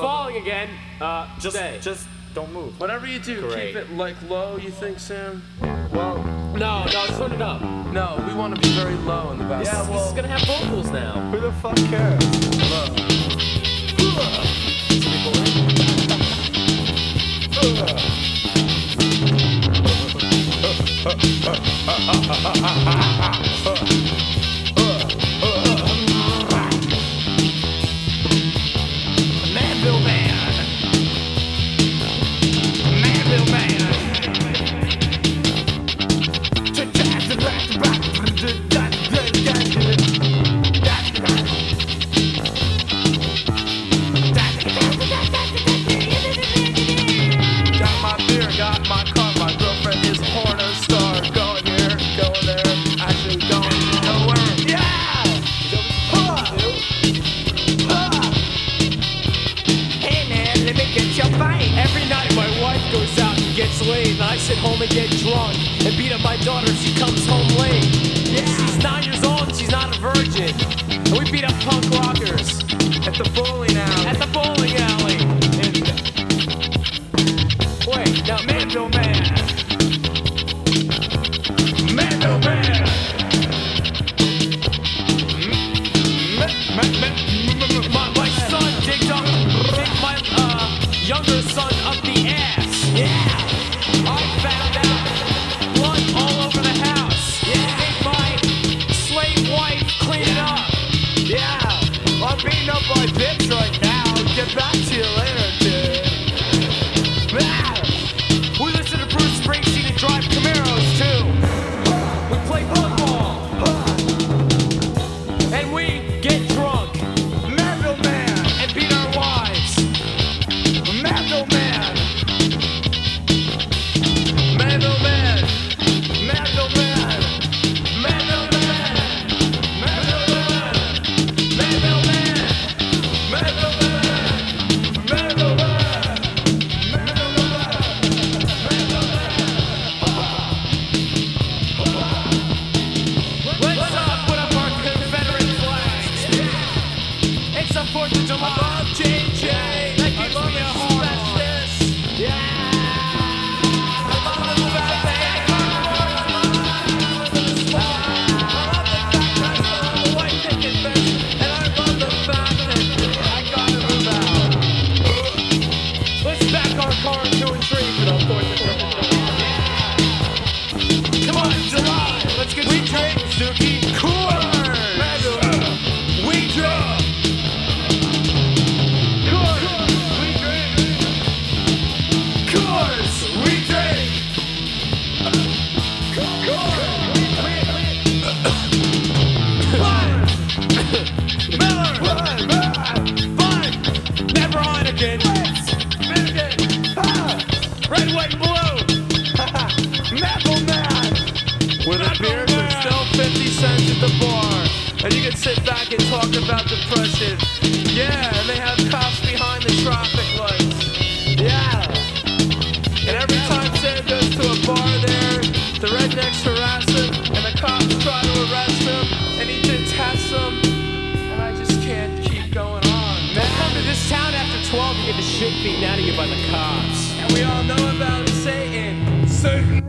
falling again. Uh, Just, stay. just don't move. Whatever you do, Great. keep it like low. You think, Sam? Well, no, no, turn it up. No, we want to be very low in the best. Yeah, well, This well- is gonna have vocals now. who the fuck cares? Manville sit home and get drunk and beat up my daughter she comes home late. Yeah. She's nine years old and she's not a virgin. And we beat up punk rockers At the bowling alley. at the bowling alley. And wait, now Manville Man. Manville Man. my, my son digged up, my uh, younger son get the bar, and you can sit back and talk about depression. Yeah, and they have cops behind the traffic lights. Yeah. And every time Sam goes to a bar there, the rednecks harass him, and the cops try to arrest him, and he detests them. And I just can't keep going on. Man, come to this town after 12, you get the shit beaten out of you by the cops. And we all know about Satan. Satan